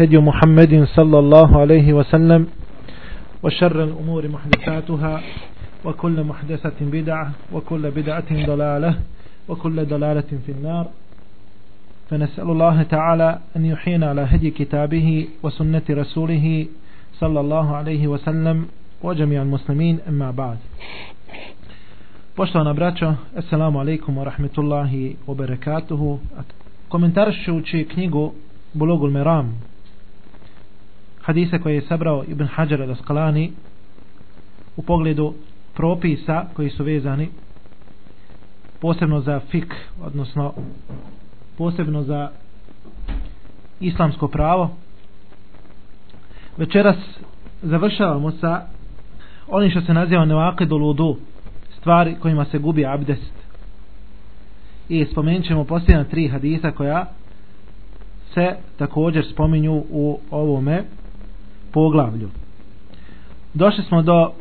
هدي محمد صلى الله عليه وسلم وشر الأمور محدثاتها وكل محدثة بدعة وكل بدعة ضلالة وكل ضلالة في النار فنسأل الله تعالى أن يحيينا على هدي كتابه وسنة رسوله صلى الله عليه وسلم وجميع المسلمين أما بعد Poštovana braćo, assalamu alaikum wa rahmetullahi wa barakatuhu. Komentaršući knjigu Bulogul Meram, hadise koje je sabrao Ibn Hajar al-Asqalani u pogledu propisa koji su vezani posebno za fik, odnosno posebno za islamsko pravo. Večeras završavamo sa onim što se naziva nevaqidul wudu, stvari kojima se gubi abdest. I spomenut ćemo posljedna tri hadisa koja se također spominju u ovome poglavlju. Došli smo do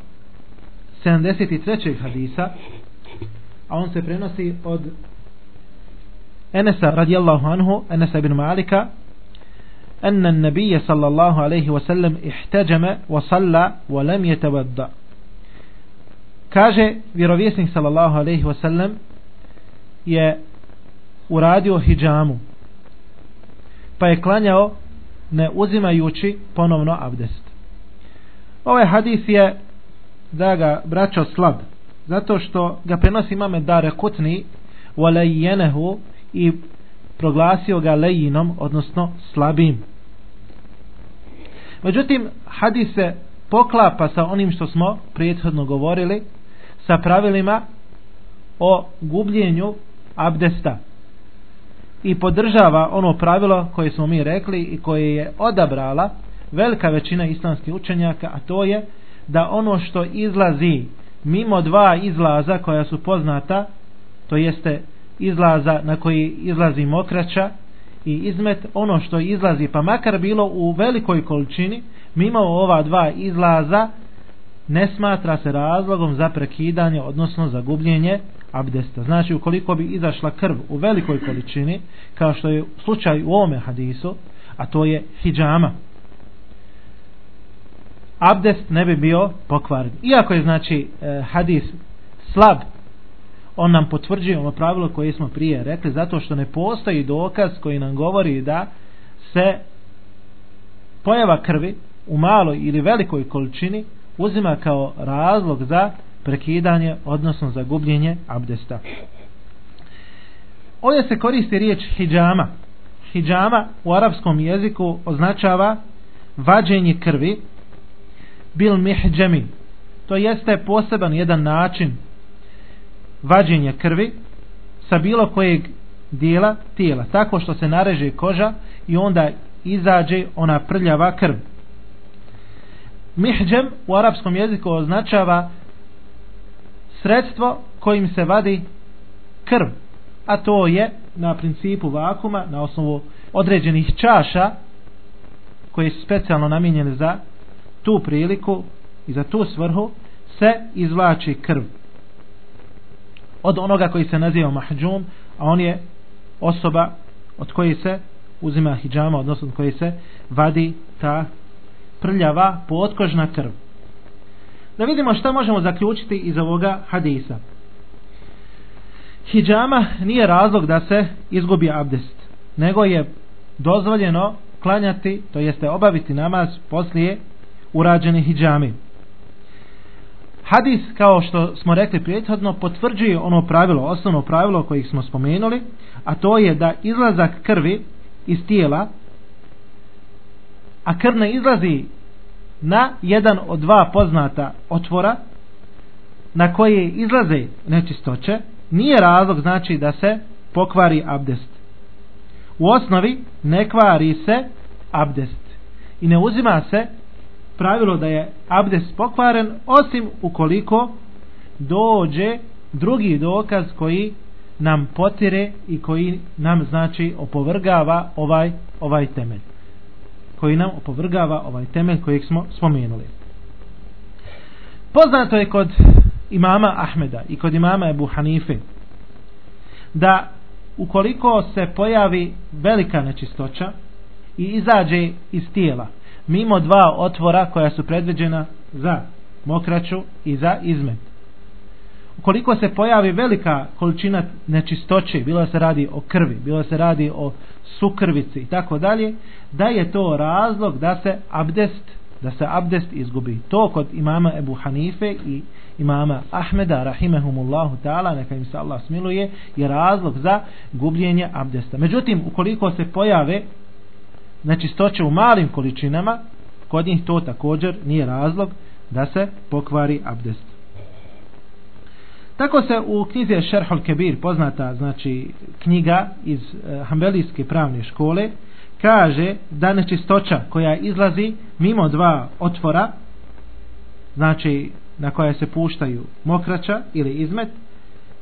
73. hadisa, a on se prenosi od Enesa radijallahu anhu, Enesa ibn Malika, أن النبي صلى الله عليه وسلم احتجم وصلى ولم يتودع kaže vjerovjesnik sallallahu alejhi ve sellem je uradio hidžamu pa je klanjao ne uzimajući ponovno abdest. Ovaj hadis je da ga braćo slab zato što ga prenosi imame Dare Kutni walajjenehu i proglasio ga lejinom odnosno slabim. Međutim, hadis se poklapa sa onim što smo prethodno govorili sa pravilima o gubljenju abdesta i podržava ono pravilo koje smo mi rekli i koje je odabrala velika većina islamskih učenjaka, a to je da ono što izlazi mimo dva izlaza koja su poznata, to jeste izlaza na koji izlazi mokraća i izmet, ono što izlazi pa makar bilo u velikoj količini, mimo ova dva izlaza ne smatra se razlogom za prekidanje, odnosno za gubljenje abdesta. Znači, ukoliko bi izašla krv u velikoj količini, kao što je slučaj u ovome hadisu, a to je hijjama, abdest ne bi bio pokvaren. Iako je, znači, eh, hadis slab, on nam potvrđuje ono pravilo koje smo prije rekli, zato što ne postoji dokaz koji nam govori da se pojava krvi u maloj ili velikoj količini uzima kao razlog za prekidanje, odnosno za gubljenje abdesta. Ovdje se koristi riječ hijjama. Hijjama u arapskom jeziku označava vađenje krvi bil mihđemi. To jeste poseban jedan način vađenja krvi sa bilo kojeg dijela tijela. Tako što se nareže koža i onda izađe ona prljava krv. Mihđem u arapskom jeziku označava sredstvo kojim se vadi krv a to je na principu vakuma na osnovu određenih čaša koje su specijalno namijenjene za tu priliku i za tu svrhu se izvlači krv. Od onoga koji se naziva mahđum a on je osoba od koje se uzima hijjama odnosno od koje se vadi ta prljava potkožna krv da vidimo šta možemo zaključiti iz ovoga hadisa. Hidžama nije razlog da se izgubi abdest, nego je dozvoljeno klanjati, to jeste obaviti namaz poslije urađene hidžami. Hadis, kao što smo rekli prethodno, potvrđuje ono pravilo, osnovno pravilo koje smo spomenuli, a to je da izlazak krvi iz tijela, a krv ne izlazi na jedan od dva poznata otvora na koje izlaze nečistoće nije razlog znači da se pokvari abdest. U osnovi ne kvari se abdest i ne uzima se pravilo da je abdest pokvaren osim ukoliko dođe drugi dokaz koji nam potire i koji nam znači opovrgava ovaj ovaj temelj koji nam opovrgava ovaj temelj kojeg smo spomenuli. Poznato je kod imama Ahmeda i kod imama Ebu Hanife da ukoliko se pojavi velika nečistoća i izađe iz tijela mimo dva otvora koja su predviđena za mokraću i za izmet ukoliko se pojavi velika količina nečistoće bilo se radi o krvi bilo se radi o sukrvici i tako dalje da je to razlog da se abdest da se abdest izgubi. To kod imama Ebu Hanife i imama Ahmeda rahimehumullahu ta'ala neka im se Allah smiluje je razlog za gubljenje abdesta. Međutim ukoliko se pojave nečistoće u malim količinama kod njih to također nije razlog da se pokvari abdest tako se u knjizi Šerhol Kebir poznata znači knjiga iz e, Hambelijske pravne škole kaže da nečistoća koja izlazi mimo dva otvora znači na koje se puštaju mokraća ili izmet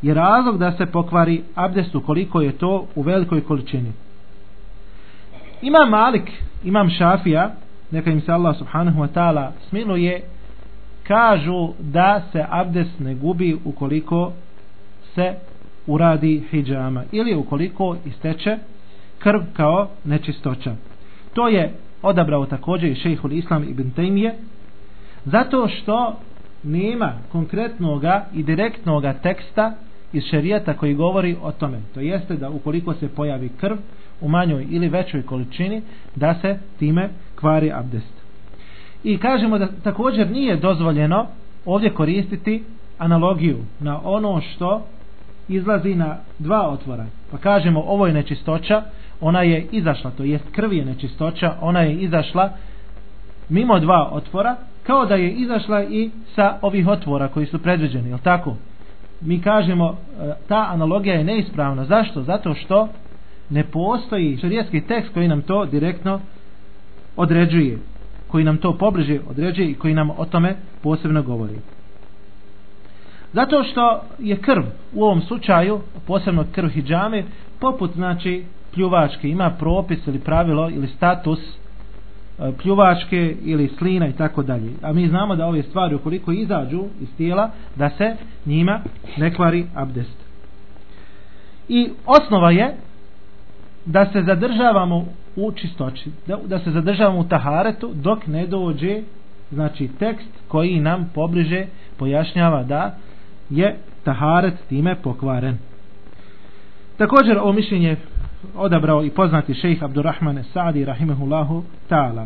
je razlog da se pokvari abdest koliko je to u velikoj količini. Imam Malik imam Šafija neka im se Allah subhanahu wa ta'ala smiluje kažu da se abdest ne gubi ukoliko se uradi hijjama ili ukoliko isteče krv kao nečistoća to je odabrao također i šejhul Islam ibn Taymiye zato što nema konkretnoga i direktnoga teksta iz šerijata koji govori o tome. To jeste da ukoliko se pojavi krv u manjoj ili većoj količini, da se time kvari abdest. I kažemo da također nije dozvoljeno ovdje koristiti analogiju na ono što izlazi na dva otvora. Pa kažemo ovo je nečistoća, ona je izašla, to jest krv je nečistoća, ona je izašla mimo dva otvora, kao da je izašla i sa ovih otvora koji su predviđeni, je tako? Mi kažemo, e, ta analogija je neispravna. Zašto? Zato što ne postoji šarijetski tekst koji nam to direktno određuje, koji nam to pobliže određuje i koji nam o tome posebno govori. Zato što je krv u ovom slučaju, posebno krv hijjame, poput znači pljuvačke, ima propis ili pravilo ili status E, pljuvačke ili slina i tako dalje. A mi znamo da ove stvari ukoliko izađu iz tijela da se njima ne kvari abdest. I osnova je da se zadržavamo u čistoći, da, da se zadržavamo u taharetu dok ne dođe znači tekst koji nam pobliže pojašnjava da je taharet time pokvaren. Također ovo mišljenje odabrao i poznati šejh Abdurrahman Sa'di rahimehullahu ta'ala.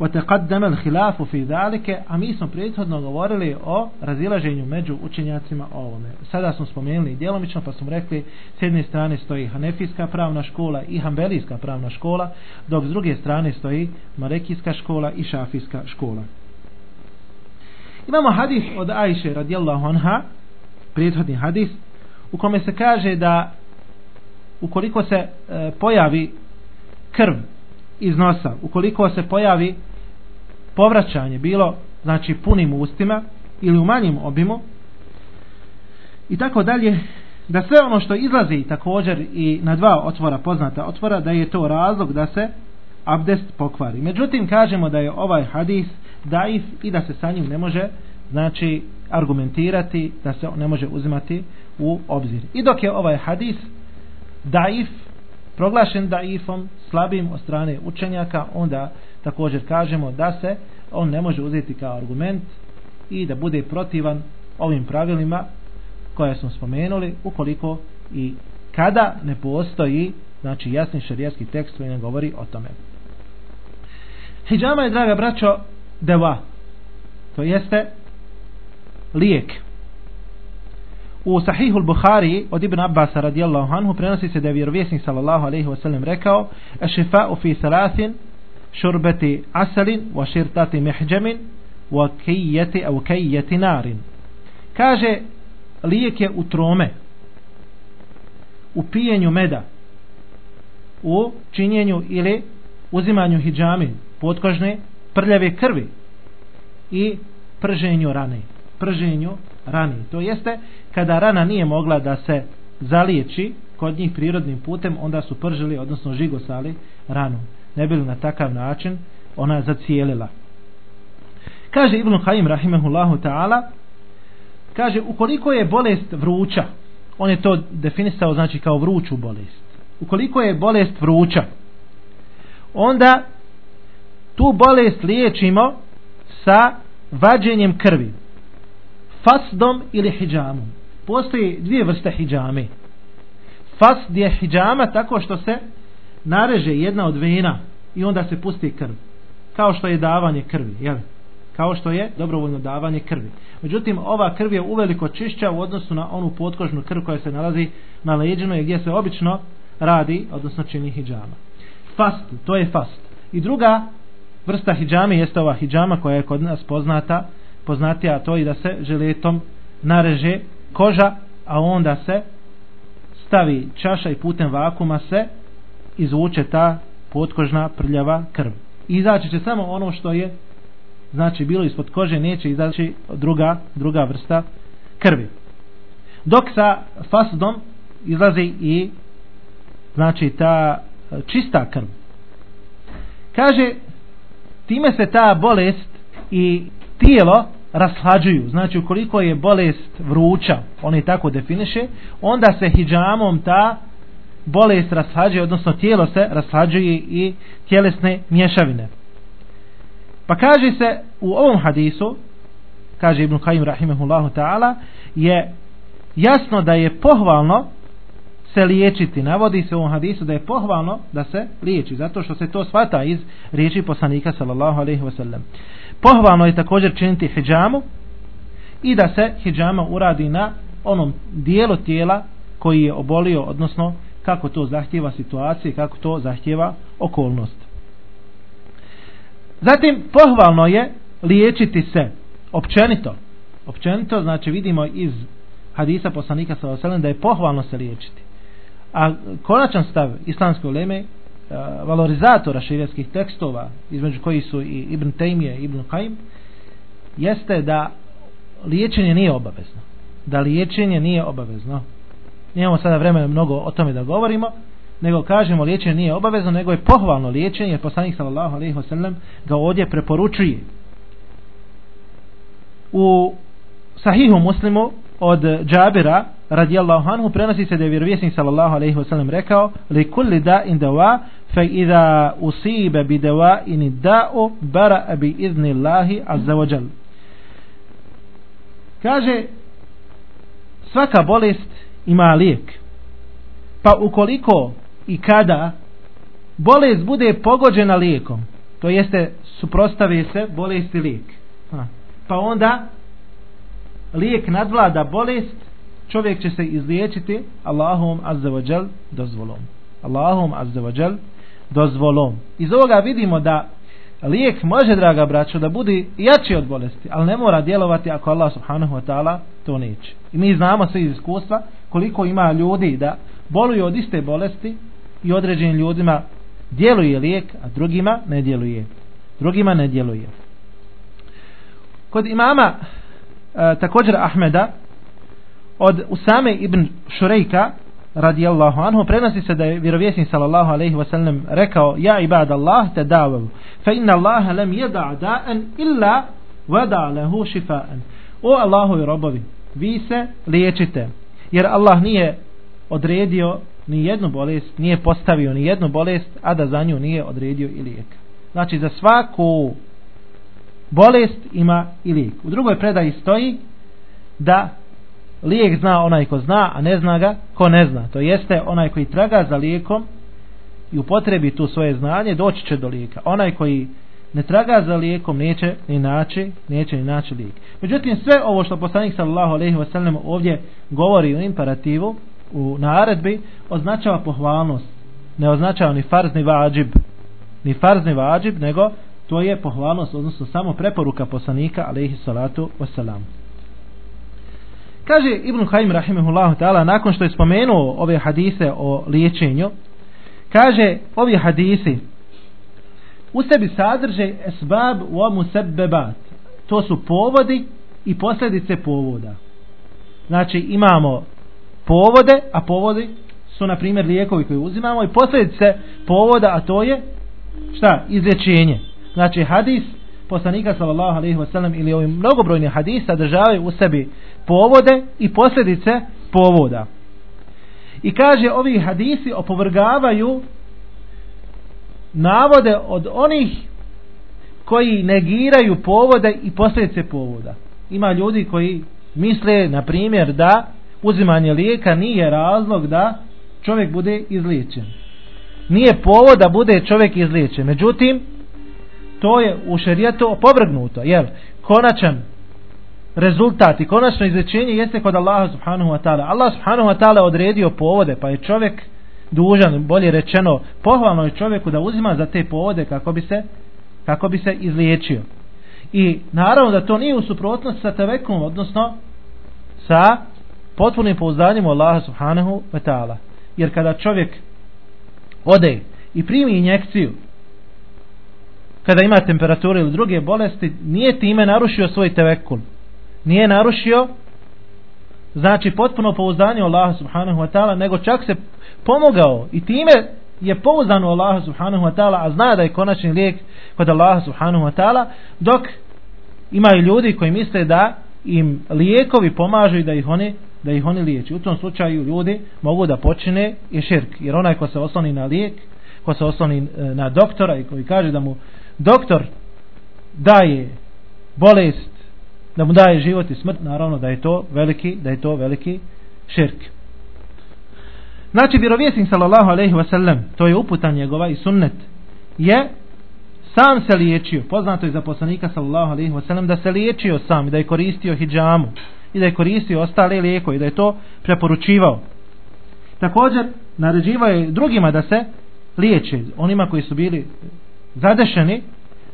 وتقدم الخلاف في ذلك a mi smo prethodno govorili o razilaženju među učenjacima o ovome. Sada smo spomenuli djelomično pa smo rekli s jedne strane stoji Hanefijska pravna škola i Hambelijska pravna škola dok s druge strane stoji Marekijska škola i Šafijska škola. Imamo hadis od Ajše radijallahu anha prethodni hadis u kome se kaže da ukoliko se e, pojavi krv iz nosa, ukoliko se pojavi povraćanje, bilo znači punim ustima ili u manjim obimu i tako dalje, da sve ono što izlazi također i na dva otvora, poznata otvora, da je to razlog da se abdest pokvari. Međutim, kažemo da je ovaj hadis daif i da se sa njim ne može znači argumentirati, da se ne može uzimati u obzir. I dok je ovaj hadis daif, proglašen daifom, slabim od strane učenjaka, onda također kažemo da se on ne može uzeti kao argument i da bude protivan ovim pravilima koje smo spomenuli, ukoliko i kada ne postoji znači jasni šarijatski tekst koji nam govori o tome. Hidžama je, draga braćo, deva. To jeste lijek U Sahihu al-Bukhari od Ibn Abbas radijallahu anhu prenosi se da je vjerovjesnik sallallahu alejhi ve sellem rekao: "Ash-shifa'u fi thalathin shurbati asalin wa shirtati mihjamin wa kayyati aw kayyati narin." Kaže lijek je u trome u pijenju meda u činjenju ili uzimanju hidžami potkožne prljave krvi i prženju rane prženju rani. To jeste kada rana nije mogla da se zaliječi kod njih prirodnim putem, onda su pržili, odnosno žigosali ranu. Ne bili na takav način ona zacijelila. Kaže Ibn Haim rahimahullahu ta'ala, kaže ukoliko je bolest vruća, on je to definisao znači kao vruću bolest. Ukoliko je bolest vruća, onda tu bolest liječimo sa vađenjem krvi fasdom ili hijamom postoji dvije vrste hijame fasd je hijama tako što se nareže jedna od vena i onda se pusti krv. Kao što je davanje krvi jel? kao što je dobrovoljno davanje krvi. Međutim ova krv je uveliko čišća u odnosu na onu potkožnu krv koja se nalazi na leđinu gdje se obično radi odnosno čini hijama fast, to je fast. I druga vrsta hijjame jeste ova hijjama koja je kod nas poznata poznatija to i da se žiletom nareže koža a onda se stavi čaša i putem vakuma se izvuče ta potkožna prljava krv. Izaći će samo ono što je znači bilo ispod kože neće izaći druga, druga vrsta krvi. Dok sa fasdom izlazi i znači ta čista krv. Kaže time se ta bolest i tijelo rashlađuju. Znači ukoliko je bolest vruća, on je tako definiše, onda se hijamom ta bolest rashlađuje, odnosno tijelo se rashlađuje i tjelesne mješavine. Pa kaže se u ovom hadisu, kaže Ibn Qayyim rahimahullahu ta'ala, je jasno da je pohvalno se liječiti. Navodi se u ovom hadisu da je pohvalno da se liječi, zato što se to svata iz riječi poslanika sallallahu alaihi wasallam. Pohvalno je također činiti hijjamu i da se hijjama uradi na onom dijelu tijela koji je obolio, odnosno kako to zahtjeva situacija i kako to zahtjeva okolnost. Zatim pohvalno je liječiti se općenito. Općenito znači vidimo iz hadisa poslanika sallallahu da je pohvalno se liječiti. A konačan stav islamske uleme valorizatora širijskih tekstova između koji su i Ibn Taymije i Ibn Qaim jeste da liječenje nije obavezno. Da liječenje nije obavezno. Nemamo sada vremena mnogo o tome da govorimo nego kažemo liječenje nije obavezno nego je pohvalno liječenje jer poslanik sallallahu alejhi ve ga ovdje preporučuje. U sahihu muslimu od Džabira radijallahu anhu prenosi se da je vjerovjesnik sallallahu alejhi ve sellem rekao li kulli da'in dawa fa idha usiba bi dawa'in da'u bara bi izni Allahi azza wa kaže svaka bolest ima lijek. Pa ukoliko i kada bolest bude pogođena lijekom to jeste suprostavi se bolesti lijek pa onda lijek nadvlada bolest čovjek će se izliječiti Allahom azzawajal dozvolom. Allahom azzawajal dozvolom. Iz ovoga vidimo da lijek može draga braćo da bude jači od bolesti ali ne mora djelovati ako Allah subhanahu wa ta'ala to neće. I mi znamo sve iz iskustva koliko ima ljudi da boluju od iste bolesti i određenim ljudima djeluje lijek a drugima ne djeluje. Drugima ne djeluje. Kod imama također Ahmeda od Usame ibn Šurejka radijallahu anhu prenosi se da je vjerovjesnik sallallahu alejhi ve sellem rekao ja ibadallah tadawu fa inna allaha lam yada' da'an illa wada lahu shifaan. O Allahovi robovi vi se liječite jer Allah nije odredio ni jednu bolest nije postavio ni jednu bolest a da za nju nije odredio i lijek. Znači za svaku bolest ima i lijek u drugoj predaji stoji da lijek zna onaj ko zna, a ne zna ga ko ne zna. To jeste onaj koji traga za lijekom i upotrebi tu svoje znanje, doći će do lijeka. Onaj koji ne traga za lijekom neće ni naći, neće ni naći lijek. Međutim, sve ovo što poslanik sallallahu alejhi ve ovdje govori u imperativu, u naredbi, označava pohvalnost. Ne označava ni farz ni vađib. Ni farz ni vađib, nego to je pohvalnost, odnosno samo preporuka poslanika alejhi salatu wasalam. Kaže Ibn Haim rahimehullah ta'ala nakon što je spomenuo ove hadise o liječenju kaže ovi hadisi u sebi sadrže esbab wa musabbabat to su povodi i posljedice povoda. Znači imamo povode a povodi su na primjer lijekovi koji uzimamo i posljedice povoda a to je šta? Izlječenje znači hadis poslanika sallallahu alejhi ve sellem ili ovi mnogobrojni hadisi sadržavaju u sebi povode i posljedice povoda. I kaže ovi hadisi opovrgavaju navode od onih koji negiraju povode i posljedice povoda. Ima ljudi koji misle, na primjer, da uzimanje lijeka nije razlog da čovjek bude izliječen. Nije povod da bude čovjek izliječen. Međutim, to je u šerijetu povrgnuto. Jer konačan rezultat i konačno izrečenje jeste kod Allaha subhanahu wa ta'ala. Allah subhanahu wa ta'ala odredio povode, pa je čovjek dužan, bolje rečeno, pohvalno je čovjeku da uzima za te povode kako bi se kako bi se izliječio. I naravno da to nije u suprotnosti sa tevekom, odnosno sa potpunim pouzdanjem Allaha subhanahu wa ta'ala. Jer kada čovjek ode i primi injekciju kada ima temperaturu ili druge bolesti, nije time narušio svoj tevekul. Nije narušio znači potpuno pouzdanje Allaha subhanahu wa ta'ala, nego čak se pomogao i time je pouzdan u Allaha subhanahu wa ta'ala, a zna da je konačni lijek kod Allaha subhanahu wa ta'ala, dok imaju ljudi koji misle da im lijekovi pomažu i da ih oni da ih oni liječi. U tom slučaju ljudi mogu da počine i širk. Jer onaj ko se osloni na lijek, ko se osloni e, na doktora i koji kaže da mu doktor daje bolest, da mu daje život i smrt, naravno da je to veliki, da je to veliki širk. Znači, vjerovjesnik sallallahu alejhi ve sellem, to je uputa njegova i sunnet, je sam se liječio. Poznato je za poslanika sallallahu alejhi ve sellem da se liječio sam da je koristio hidžamu i da je koristio ostale lijekove i da je to preporučivao. Također, naređivao je drugima da se liječe, onima koji su bili zadešeni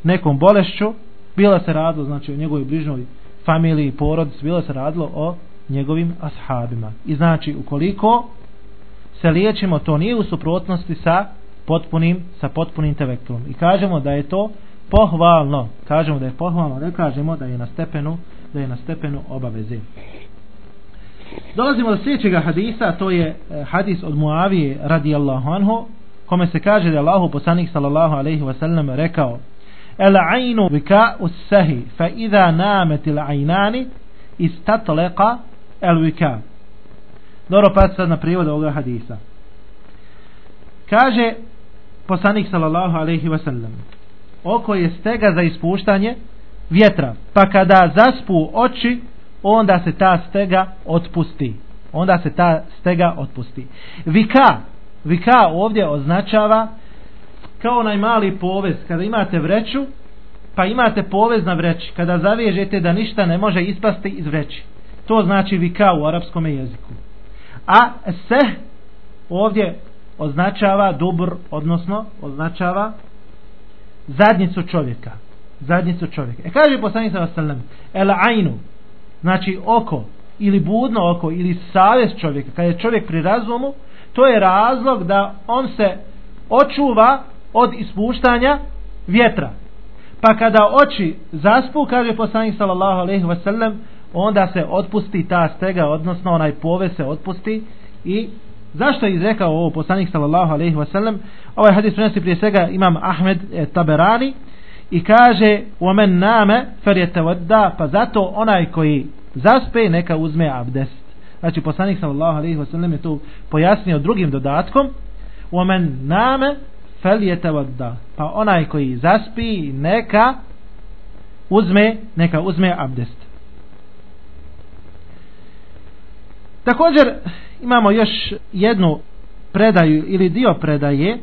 nekom bolešću, bila se radilo znači o njegovoj bližnoj familiji i porodici, bila se radilo o njegovim ashabima. I znači, ukoliko se liječimo, to nije u suprotnosti sa potpunim, sa potpunim teveklom. I kažemo da je to pohvalno. Kažemo da je pohvalno, ne kažemo da je na stepenu da je na stepenu obaveze. Dolazimo do sljedećeg hadisa, to je e, hadis od Muavije radijallahu anhu, kome se kaže da je Allahu poslanik sallallahu alejhi ve sellem rekao: "El aynu vika us-sahi, fa idha namat al-aynani istatlaqa al-wika." Dobro pa sad na prijevod ovog hadisa. Kaže poslanik sallallahu alejhi ve sellem: Oko je stega za ispuštanje vjetra, pa kada zaspu oči, onda se ta stega otpusti. Onda se ta stega otpusti. Vika, vika ovdje označava kao onaj mali povez, kada imate vreću, pa imate povez na vreći, kada zavežete da ništa ne može ispasti iz vreći. To znači vika u arapskom jeziku. A se ovdje označava dubr, odnosno označava zadnjicu čovjeka zadnjicu čovjeka. E kaže poslanik sa sallam, el ajnu, znači oko, ili budno oko, ili savjest čovjeka, kada je čovjek pri razumu, to je razlog da on se očuva od ispuštanja vjetra. Pa kada oči zaspu, kaže poslanik sallallahu alejhi ve sellem, onda se otpusti ta stega, odnosno onaj pove se otpusti i zašto je izrekao ovo poslanik sallallahu alejhi ve sellem? Ovaj hadis prenosi prije svega imam Ahmed Taberani i kaže omen name ferjetavadda pa zato onaj koji zaspe neka uzme abdest znači poslanik sallallahu alaihi wasallam je to pojasnio drugim dodatkom. Omen name ferjetavadda pa onaj koji zaspi neka uzme neka uzme abdest. Također imamo još jednu predaju ili dio predaje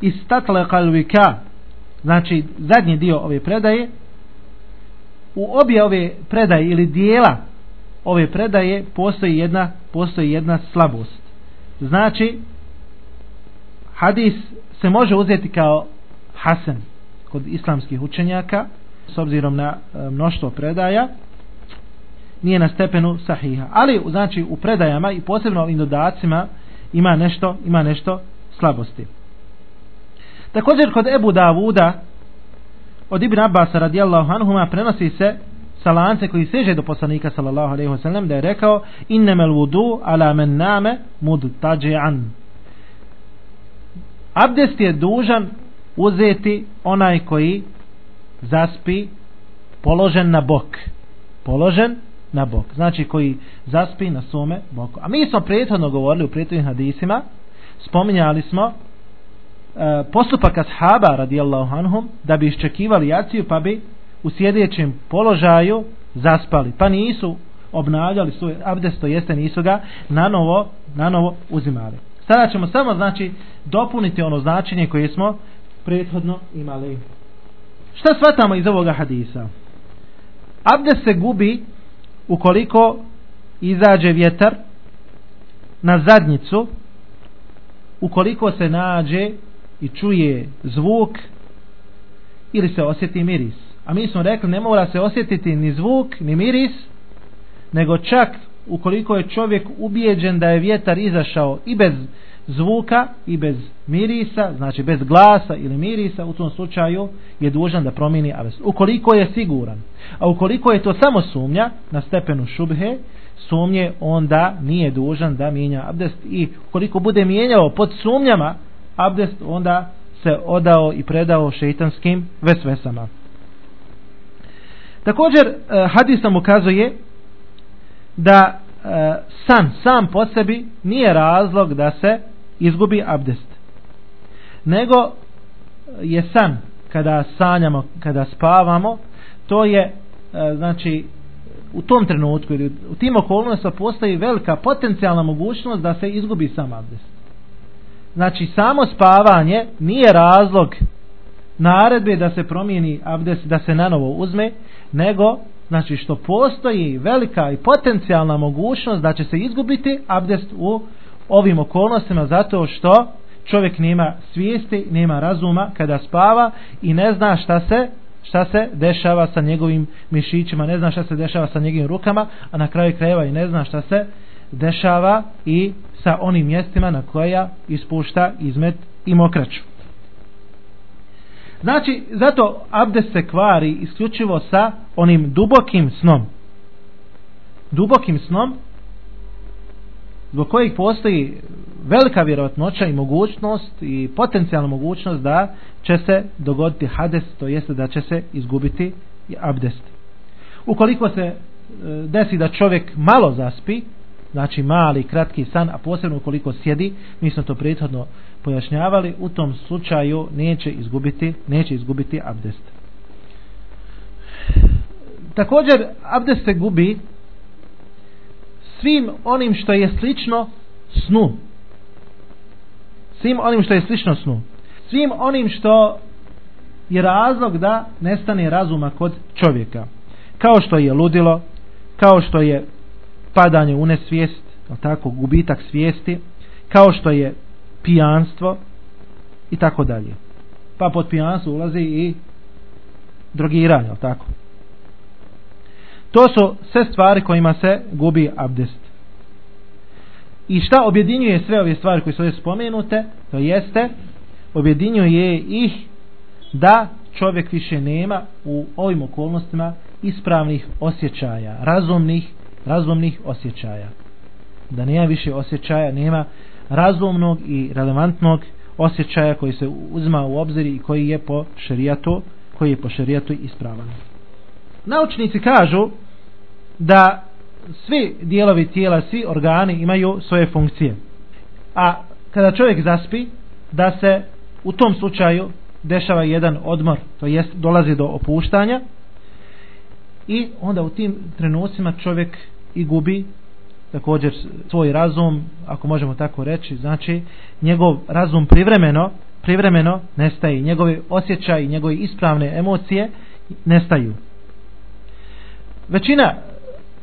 iz tatle znači zadnji dio ove predaje. U obje ove predaje ili dijela ove predaje postoji jedna postoji jedna slabost. Znači hadis se može uzeti kao hasan kod islamskih učenjaka s obzirom na e, mnoštvo predaja nije na stepenu sahiha. Ali znači u predajama i posebno ovim dodacima ima nešto ima nešto slabosti. Također kod Ebu Davuda od Ibn Abbas radijallahu anhuma prenosi se sa lance koji seže do poslanika sallallahu alejhi ve sellem da je rekao innamal wudu ala man nama mudtaji'an Abdest je dužan uzeti onaj koji zaspi položen na bok. Položen na bok. Znači koji zaspi na svome boku. A mi smo prethodno govorili u prethodnim hadisima, spominjali smo postupaka shaba radijallahu anhum da bi iščekivali jaciju pa bi u sjedećem položaju zaspali pa nisu obnavljali svoj abdest to jeste nisu ga na novo, na novo uzimali. Sada ćemo samo znači dopuniti ono značenje koje smo prethodno imali. Šta shvatamo iz ovoga hadisa? Abdest se gubi ukoliko izađe vjetar na zadnjicu ukoliko se nađe i čuje zvuk ili se osjeti miris. A mi smo rekli ne mora se osjetiti ni zvuk ni miris nego čak ukoliko je čovjek ubijeđen da je vjetar izašao i bez zvuka i bez mirisa, znači bez glasa ili mirisa, u tom slučaju je dužan da promijeni abdest. Ukoliko je siguran, a ukoliko je to samo sumnja na stepenu šubhe, sumnje onda nije dužan da mijenja abdest i ukoliko bude mijenjao pod sumnjama abdest onda se odao i predao šeitanskim vesvesama. Također eh, hadis nam ukazuje da e, san sam po sebi nije razlog da se izgubi abdest. Nego je san kada sanjamo, kada spavamo, to je e, znači u tom trenutku ili u tim okolnostima postoji velika potencijalna mogućnost da se izgubi sam abdest. Znači samo spavanje nije razlog naredbe da se promijeni abdest, da se na novo uzme, nego znači što postoji velika i potencijalna mogućnost da će se izgubiti abdest u ovim okolnostima zato što čovjek nema svijesti, nema razuma kada spava i ne zna šta se šta se dešava sa njegovim mišićima, ne zna šta se dešava sa njegovim rukama, a na kraju krajeva i ne zna šta se dešava i sa onim mjestima na koja ispušta izmet i mokraću. Znači, zato abdest se kvari isključivo sa onim dubokim snom. Dubokim snom zbog kojih postoji velika vjerojatnoća i mogućnost i potencijalna mogućnost da će se dogoditi hades, to jeste da će se izgubiti abdest. Ukoliko se e, desi da čovjek malo zaspi, znači mali, kratki san, a posebno ukoliko sjedi, mi smo to prethodno pojašnjavali, u tom slučaju neće izgubiti, neće izgubiti abdest. Također, abdest se gubi svim onim što je slično snu. Svim onim što je slično snu. Svim onim što je razlog da nestane razuma kod čovjeka. Kao što je ludilo, kao što je padanje u nesvijest, tako, gubitak svijesti, kao što je pijanstvo i tako dalje. Pa pod pijanstvo ulazi i drogiranje, tako. To su sve stvari kojima se gubi abdest. I šta objedinjuje sve ove stvari koje su ovdje spomenute? To jeste, objedinjuje ih da čovjek više nema u ovim okolnostima ispravnih osjećaja, razumnih, razumnih osjećaja. Da nema više osjećaja, nema razumnog i relevantnog osjećaja koji se uzma u obzir i koji je po šerijatu, koji je po šerijatu ispravan. Naučnici kažu da svi dijelovi tijela, svi organi imaju svoje funkcije. A kada čovjek zaspi, da se u tom slučaju dešava jedan odmor, to jest dolazi do opuštanja i onda u tim trenucima čovjek i gubi također svoj razum, ako možemo tako reći, znači njegov razum privremeno, privremeno nestaje, njegovi osjećaj, njegove ispravne emocije nestaju. Većina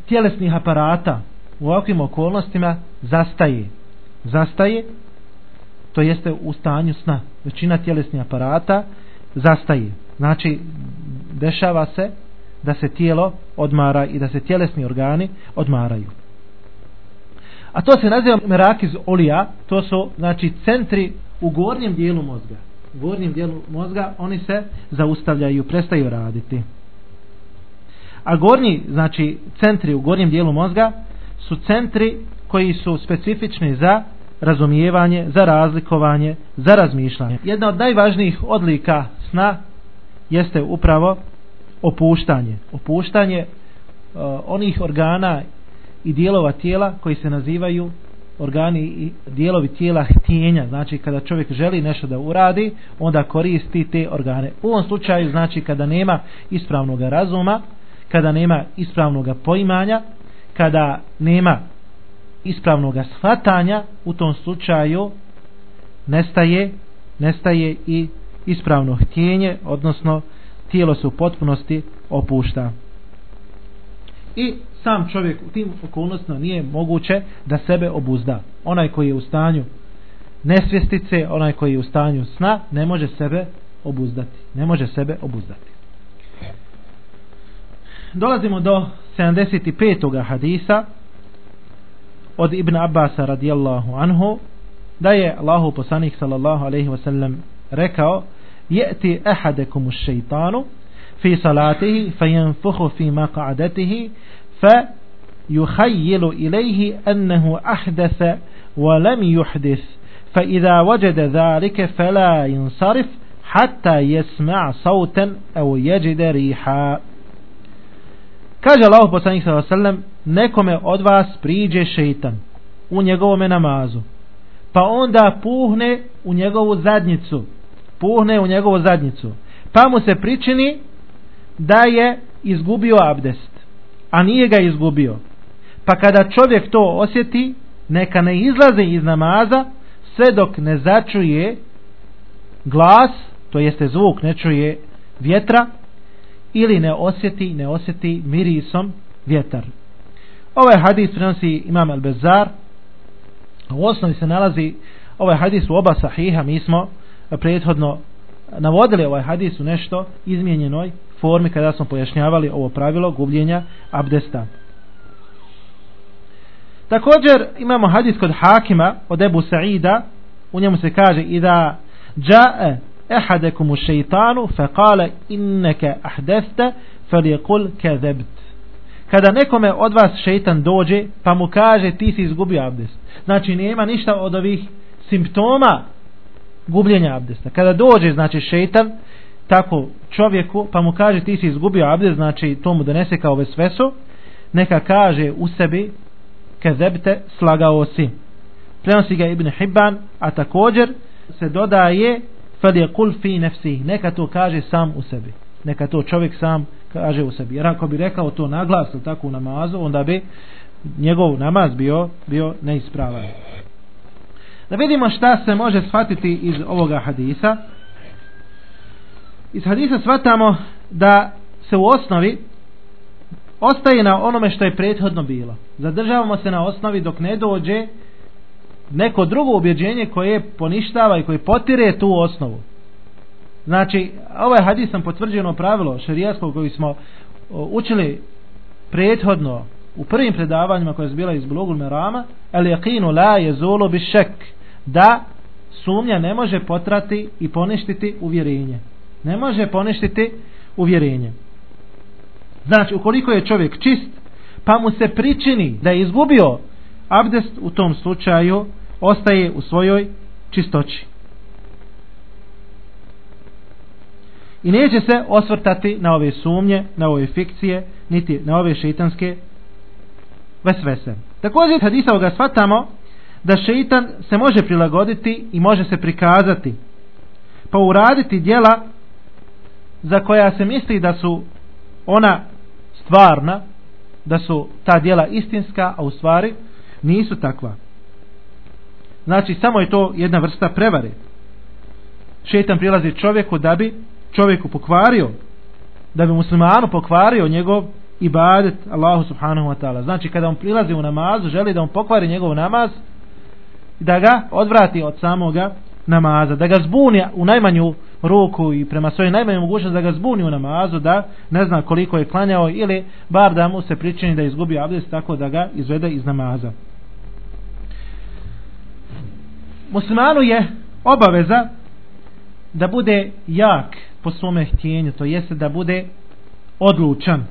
tjelesnih aparata u ovakvim okolnostima zastaje. Zastaje, to jeste u stanju sna. Većina tjelesnih aparata zastaje. Znači, dešava se da se tijelo odmara i da se tjelesni organi odmaraju. A to se naziva merakiz olija, to su znači centri u gornjem dijelu mozga. U gornjem dijelu mozga oni se zaustavljaju, prestaju raditi. A gornji, znači centri u gornjem dijelu mozga su centri koji su specifični za razumijevanje, za razlikovanje, za razmišljanje. Jedna od najvažnijih odlika sna jeste upravo opuštanje. Opuštanje uh, onih organa i dijelova tijela koji se nazivaju organi i dijelovi tijela htjenja, znači kada čovjek želi nešto da uradi, onda koristi te organe. U ovom slučaju znači kada nema ispravnog razuma, kada nema ispravnog poimanja, kada nema ispravnog shvatanja, u tom slučaju nestaje, nestaje i ispravno htjenje, odnosno tijelo se u potpunosti opušta. I sam čovjek u tim okolnostima nije moguće da sebe obuzda. Onaj koji je u stanju nesvjestice, onaj koji je u stanju sna, ne može sebe obuzdati. Ne može sebe obuzdati. Dolazimo do 75. hadisa od Ibn Abbasa radijallahu anhu da je Allahu poslanik sallallahu alaihi wasallam rekao يأتي أحدكم الشيطان في صلاته فينفخ في مقعدته فيخيل إليه أنه أحدث ولم يحدث فإذا وجد ذلك فلا ينصرف حتى يسمع صوتا أو يجد ريحا. Kaže الله poslanik sa vasallam, nekome od vas priđe šeitan u njegovome namazu, pa onda puhne u njegovu zadnjicu. Puhne u njegovu zadnjicu. Pa mu se pričini da je izgubio abdest a nije ga izgubio. Pa kada čovjek to osjeti neka ne izlaze iz namaza sve dok ne začuje glas to jeste zvuk ne čuje vjetra ili ne osjeti ne osjeti mirisom vjetar. Ovaj hadis prenosi imam al-Bezar u osnovi se nalazi ovaj hadis u oba sahiha mi smo prethodno navodili ovaj hadis u nešto izmijenjenoj formi kada smo pojašnjavali ovo pravilo gubljenja abdesta. Također imamo hadis kod Hakima od Ebu Sa'ida u njemu se kaže i da džae ehadekum u šeitanu fe kale inneke ahdeste fel je kul kezebt. Kada nekome od vas šeitan dođe pa mu kaže ti si izgubio abdest. Znači nema ništa od ovih simptoma gubljenja abdesta. Kada dođe znači šeitan tako čovjeku pa mu kaže ti si izgubio abdest znači to mu donese kao vesvesu neka kaže u sebi kezebte slagao si. Prenosi ga Ibn Hibban a također se dodaje kul fi nefsi neka to kaže sam u sebi. Neka to čovjek sam kaže u sebi. Jer ako bi rekao to naglas tako u namazu onda bi njegov namaz bio bio neispravan Da vidimo šta se može shvatiti iz ovoga hadisa. Iz hadisa shvatamo da se u osnovi ostaje na onome što je prethodno bilo. Zadržavamo se na osnovi dok ne dođe neko drugo ubjeđenje koje poništava i koje potire tu osnovu. Znači, ovaj hadis sam potvrđeno pravilo šarijaskog koji smo učili prethodno u prvim predavanjima koje je bila iz Blogul Merama, al yaqinu la yazulu bi shak da sumnja ne može potrati i poništiti uvjerenje. Ne može poništiti uvjerenje. Znači, ukoliko je čovjek čist, pa mu se pričini da je izgubio abdest u tom slučaju, ostaje u svojoj čistoći. I neće se osvrtati na ove sumnje, na ove fikcije, niti na ove šeitanske vesvese. Također, hadisa ovoga shvatamo da šeitan se može prilagoditi i može se prikazati pa uraditi djela za koja se misli da su ona stvarna da su ta djela istinska a u stvari nisu takva. Znači samo je to jedna vrsta prevare. Šeitan prilazi čovjeku da bi čovjeku pokvario da bi muslimanu pokvario njegov ibadet Allahu subhanahu wa ta'ala. Znači kada on prilazi u namazu želi da on pokvari njegov namaz da ga odvrati od samoga namaza, da ga zbuni u najmanju ruku i prema svojoj najmanju mogućnosti da ga zbuni u namazu, da ne zna koliko je klanjao ili bar da mu se pričini da izgubi abdest tako da ga izvede iz namaza. Muslimanu je obaveza da bude jak po svome htjenju, to jeste da bude odlučan.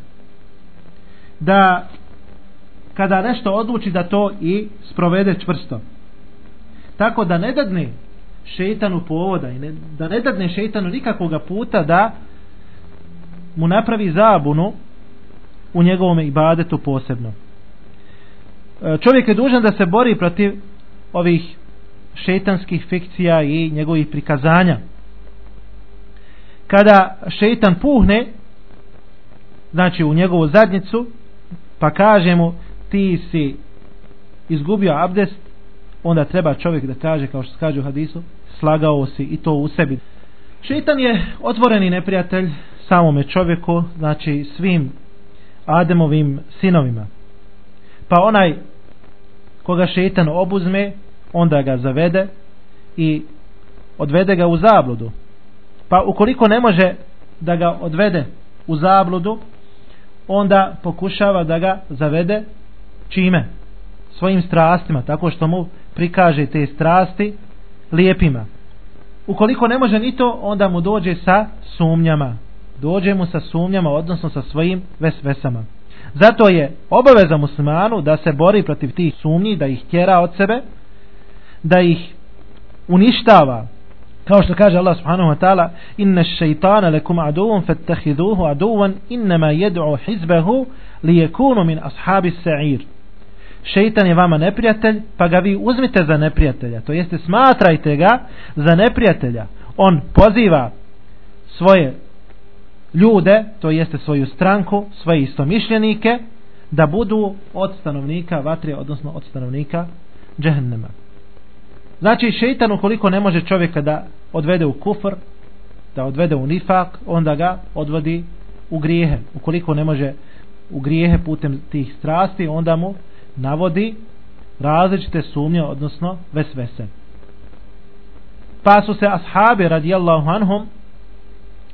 Da kada nešto odluči da to i sprovede čvrsto tako da ne dadne šeitanu povoda i ne, da ne dadne šeitanu nikakvoga puta da mu napravi zabunu u njegovom ibadetu posebno. E, čovjek je dužan da se bori protiv ovih šetanskih fikcija i njegovih prikazanja. Kada šetan puhne, znači u njegovu zadnjicu, pa kaže mu ti si izgubio abdest, onda treba čovjek da kaže, kao što kaže u hadisu, slagao si i to u sebi. Šetan je otvoreni neprijatelj samome čovjeku, znači svim Ademovim sinovima. Pa onaj koga šetan obuzme, onda ga zavede i odvede ga u zabludu. Pa ukoliko ne može da ga odvede u zabludu, onda pokušava da ga zavede čime? Svojim strastima, tako što mu prikaže te strasti lijepima. Ukoliko ne može ni to, onda mu dođe sa sumnjama. Dođe mu sa sumnjama, odnosno sa svojim vesvesama. Zato je obaveza muslimanu da se bori protiv tih sumnji, da ih tjera od sebe, da ih uništava. Kao što kaže Allah subhanahu wa ta'ala Inna šeitana lekum aduvom fattahiduhu aduvan innama jed'u hizbehu li min ashabi sa'ir. Šeitan je vama neprijatelj, pa ga vi uzmite za neprijatelja. To jeste smatrajte ga za neprijatelja. On poziva svoje ljude, to jeste svoju stranku, svoje istomišljenike, da budu od stanovnika vatre, odnosno od stanovnika džehennema. Znači šeitan ukoliko ne može čovjeka da odvede u kufr, da odvede u nifak, onda ga odvodi u grijehe. Ukoliko ne može u grijehe putem tih strasti, onda mu navodi različite sumnje, odnosno vesvese. Pa su se ashabi radijallahu anhum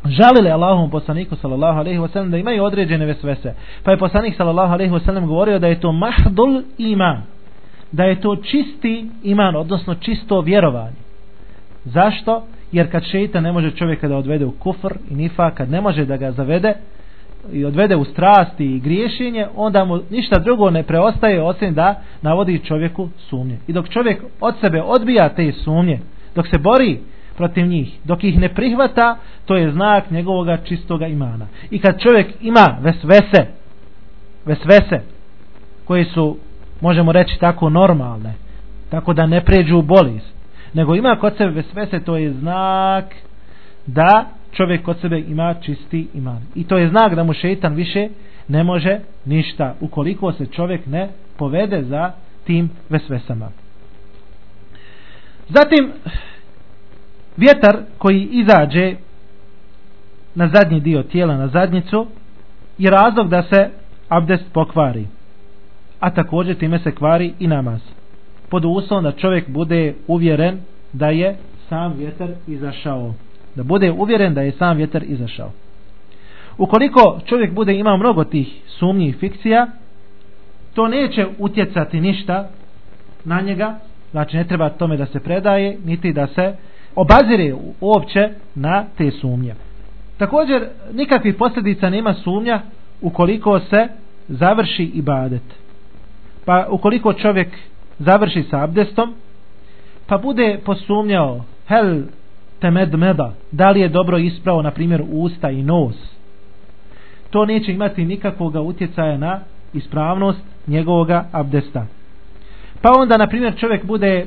žalili Allahom poslaniku sallallahu alaihi wasallam da imaju određene vesvese. Pa je poslanik sallallahu alaihi wasallam govorio da je to mahdul iman. Da je to čisti iman, odnosno čisto vjerovanje. Zašto? Jer kad šeitan ne može čovjeka da odvede u kufr i nifa, kad ne može da ga zavede i odvede u strasti i griješenje, onda mu ništa drugo ne preostaje osim da navodi čovjeku sumnje. I dok čovjek od sebe odbija te sumnje, dok se bori protiv njih. Dok ih ne prihvata, to je znak njegovoga čistoga imana. I kad čovjek ima vesvese, vesvese, koje su, možemo reći tako, normalne, tako da ne pređu u bolest, nego ima kod sebe vesvese, to je znak da čovjek kod sebe ima čisti iman. I to je znak da mu šeitan više ne može ništa, ukoliko se čovjek ne povede za tim vesvesama. Zatim, Vjetar koji izađe na zadnji dio tijela, na zadnjicu, je razlog da se abdest pokvari. A također time se kvari i namaz. Pod uslovom da čovjek bude uvjeren da je sam vjetar izašao. Da bude uvjeren da je sam vjetar izašao. Ukoliko čovjek bude imao mnogo tih sumnjih fikcija, to neće utjecati ništa na njega, znači ne treba tome da se predaje, niti da se obazire uopće na te sumnje. Također nikakvih posljedica nema sumnja ukoliko se završi ibadet. Pa ukoliko čovjek završi sa abdestom, pa bude posumnjao hel temed meda, da li je dobro ispravo na primjer usta i nos. To neće imati nikakvog utjecaja na ispravnost njegovoga abdesta. Pa onda na primjer čovjek bude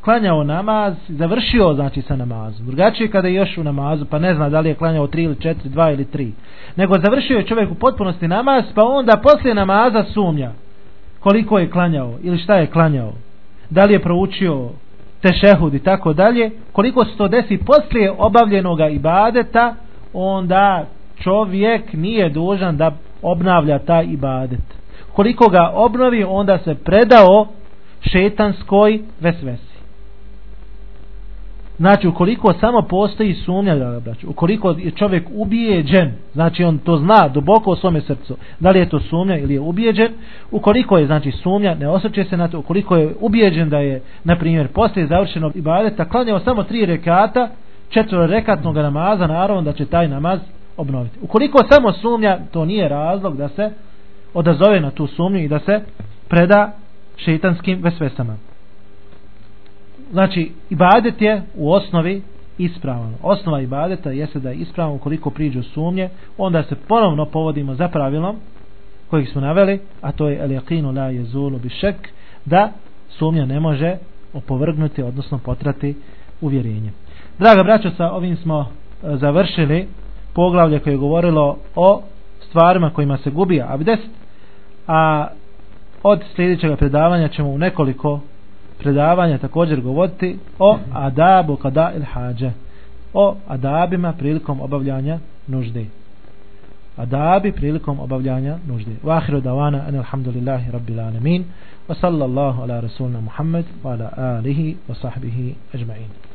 klanjao namaz, završio znači sa namazom. Drugačije kada je još u namazu, pa ne zna da li je klanjao 3 ili 4, 2 ili 3. Nego završio je čovjek u potpunosti namaz, pa onda poslije namaza sumnja koliko je klanjao ili šta je klanjao. Da li je proučio tešehud i tako dalje. Koliko se to desi poslije obavljenog ibadeta, onda čovjek nije dužan da obnavlja taj ibadet. Koliko ga obnovi, onda se predao šetanskoj vesvesi. Znači, ukoliko samo postoji sumnja, braću, ukoliko je čovjek ubijeđen, znači on to zna duboko u svome srcu, da li je to sumnja ili je ubijeđen, ukoliko je, znači, sumnja, ne osjeća se na to, ukoliko je ubijeđen da je, na primjer, poslije završenog ibadeta, klanjao samo tri rekata, četvro rekatnog namaza, naravno da će taj namaz obnoviti. Ukoliko samo sumnja, to nije razlog da se odazove na tu sumnju i da se preda šeitanskim vesvesama. Znači, ibadet je u osnovi ispravan. Osnova ibadeta jeste da je ispravan ukoliko priđu sumnje, onda se ponovno povodimo za pravilom kojih smo naveli, a to je el yaqinu la yazulu bi shak da sumnja ne može opovrgnuti, odnosno potrati uvjerenje. Draga braćo, sa ovim smo e, završili poglavlje koje je govorilo o stvarima kojima se gubi abdest, a od sljedećeg predavanja ćemo u nekoliko predavanja također govoriti o adabu kada il hađe, o adabima prilikom obavljanja nužde. Adabi prilikom obavljanja nužde. Wa ahiru davana an alhamdulillahi rabbil alamin wa sallallahu ala rasulna Muhammad wa ala alihi wa sahbihi ajma'in.